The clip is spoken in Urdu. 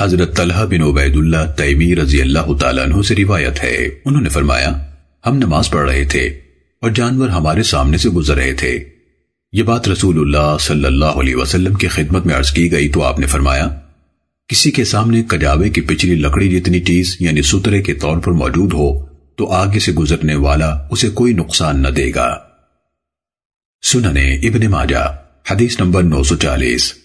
حضرت طلحہ بن عبید اللہ تیمی رضی اللہ تعالیٰ عنہ سے روایت ہے۔ انہوں نے فرمایا، ہم نماز پڑھ رہے تھے اور جانور ہمارے سامنے سے گزر رہے تھے۔ یہ بات رسول اللہ صلی اللہ علیہ وسلم کی خدمت میں عرض کی گئی تو آپ نے فرمایا، کسی کے سامنے کجاوے کی پچھلی لکڑی جتنی چیز یعنی سترے کے طور پر موجود ہو تو آگے سے گزرنے والا اسے کوئی نقصان نہ دے گا۔ سننے ابن ماجہ، حدیث نمبر نو سو چالیس۔